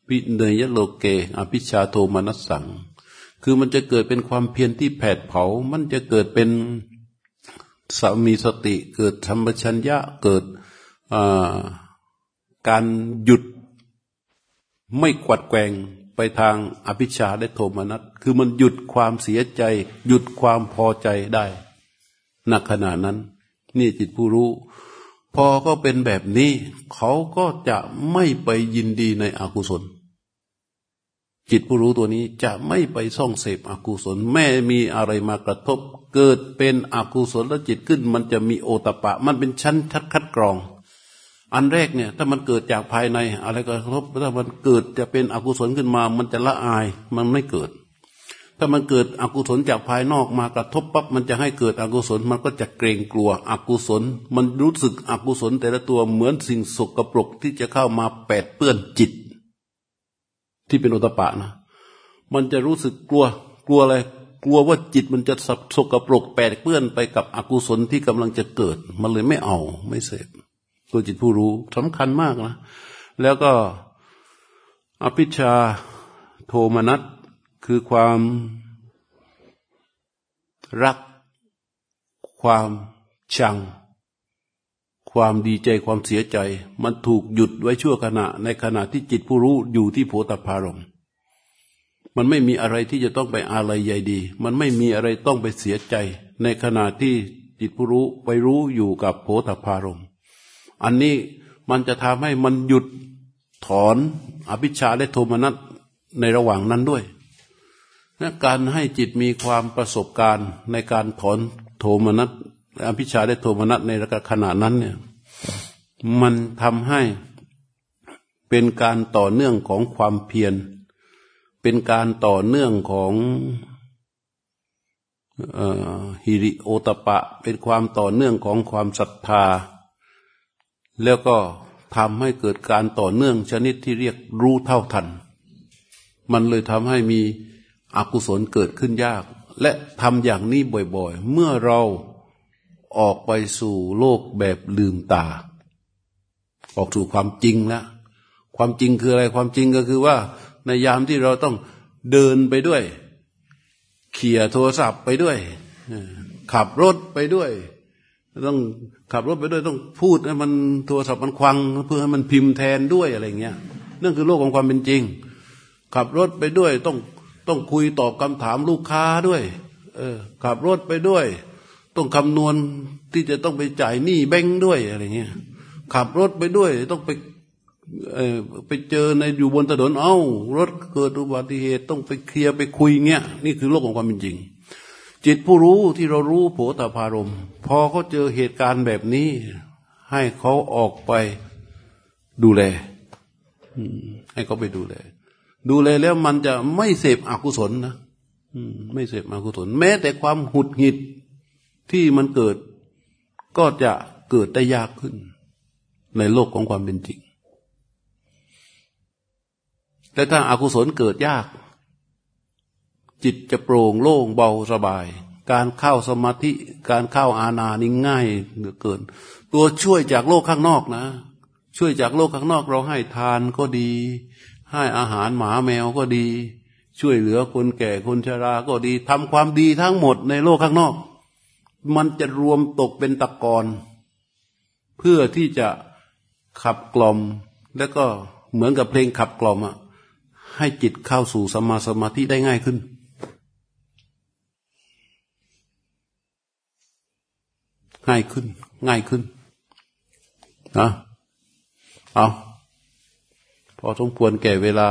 วิเนยโลเก อภิชาโทมนัสสัง คือมันจะเกิดเป็นความเพียรที่แผดเผา มันจะเกิดเป็นสามีสติ เกิดธรรมชัญญะ เกิดการหยุดไม่กวัดแกงไปทางอภิชาและโทมนัส คือมันหยุดความเสียใจ หยุดความพอใจได้ณขณะนั้น นี่จิตผู้รู้ พอก็เป็นแบบนี้ เขาก็จะไม่ไปยินดีในอกุศล จิตผู้รู้ตัวนี้จะไม่ไปส่องเสพอกุศล แม่มีอะไรมากระทบ เกิดเป็นอกุศลแล้วจิตขึ้น มันจะมีโอตปะ มันเป็นชั้นทัดคัดกรอง อันแรกเนี่ย ถ้ามันเกิดจากภายใน อะไรกระทบถ้ามันเกิดจะเป็นอกุศลขึ้นมา มันจะละอายมันไม่เกิด ถ้ามันเกิดอกุศลจากภายนอกมากระทบปั๊บมันจะให้เกิดอกุศล มันก็จะเกรงกลัวอกุศล มันรู้สึกอกุศลแต่ละตัวเหมือนสิ่งสกปรกที่จะเข้ามาแปดเปื้อนจิต ที่เป็นอุตปะนะมันจะรู้สึกกลัวกลัวอะไรกลัวว่าจิตมันจะสับสกปรกแปดเปื้อนไปกับอกุศลที่กำลังจะเกิด มันเลยไม่เอาไม่เสพตัวจิตผู้รู้สำคัญมากนะ แล้วก็อภิชาโทมนัสคือความรักความชัง ความดีใจความเสียใจ มันถูกหยุดไว้ชั่วขณะ ในขณะที่จิตผู้รู้อยู่ที่โพธพารมมันไม่มีอะไรที่จะต้องไปอะไรใหญ่ดี มันไม่มีอะไรต้องไปเสียใจ ในขณะที่จิตผู้รู้ไปรู้อยู่กับโพธพารมอันนี้มันจะทำให้มันหยุดถอนอภิชาและโทมนัสในระหว่างนั้นด้วยการให้จิตมีความประสบการณ์ในการถอนโทมนัส อภิชาและโทมนัสในระดับขณะนั้นเนี่ยมันทำให้เป็นการต่อเนื่องของความเพียร เป็นการต่อเนื่องของฮิริโอตปะ เป็นความต่อเนื่องของความศรัทธา แล้วก็ทำให้เกิดการต่อเนื่องชนิดที่เรียกรู้เท่าทัน มันเลยทำให้มีอกุศลเกิดขึ้นยาก และทำอย่างนี้บ่อยๆ เมื่อเรา ออกไปสู่โลกแบบลืมตา ออกสู่ความจริงแล้วความจริงคืออะไรความจริงก็คือว่า ในยามที่เราต้องเดินไปด้วย เขี่ยโทรศัพท์ไปด้วย ขับรถไปด้วย ต้องขับรถไปด้วยต้องพูดให้มันโทรศัพท์มันควัง เพื่อให้มันพิมพ์แทนด้วยอะไรเงี้ยนั่นคือโลกของความเป็นจริง ขับรถไปด้วยต้องต้องคุยตอบคำถามลูกค้าด้วย เออ ขับรถไปด้วย ต้องคำนวณที่จะต้องไปจ่ายหนี้แบงค์ด้วยอะไรเงี้ยขับรถไปด้วยต้องไปไปเจอในอยู่บนถนนเอ้ารถเกิดอุบัติเหตุต้องไปเคลียร์ไปคุยเงี้ยนี่คือโลกของความเป็นจริง จิตผู้รู้ที่เรารู้โผตพารมพอเขาเจอเหตุการณ์แบบนี้ ให้เขาออกไปดูแลให้เขาไปดูแล ดูแลแล้วมันจะไม่เสพอกุศลนะไม่เสพอกุศล แม้แต่ความหุดหงิด ที่มันเกิดก็จะเกิดได้ยากขึ้น ในโลกของความเป็นจริง แต่ถ้าอากุศลเกิดยาก จิตจะโปร่งโล่งเบาสบาย การเข้าสมาธิการเข้าอาณานี่ง่ายเหลือเกิน ตัวช่วยจากโลกข้างนอกนะ ช่วยจากโลกข้างนอกเราให้ทานก็ดี ให้อาหารหมาแมวก็ดี ช่วยเหลือคนแก่คนชราก็ดีทำความดีทั้งหมดในโลกข้างนอก มันจะรวมตกเป็นตะกอนเพื่อที่จะขับกล่อม แล้วก็เหมือนกับเพลงขับกล่อมอะให้จิตเข้าสู่สมาสมาธิได้ง่ายขึ้น ง่ายขึ้น ง่ายขึ้นนะเอาพอสมควรแก่เวลา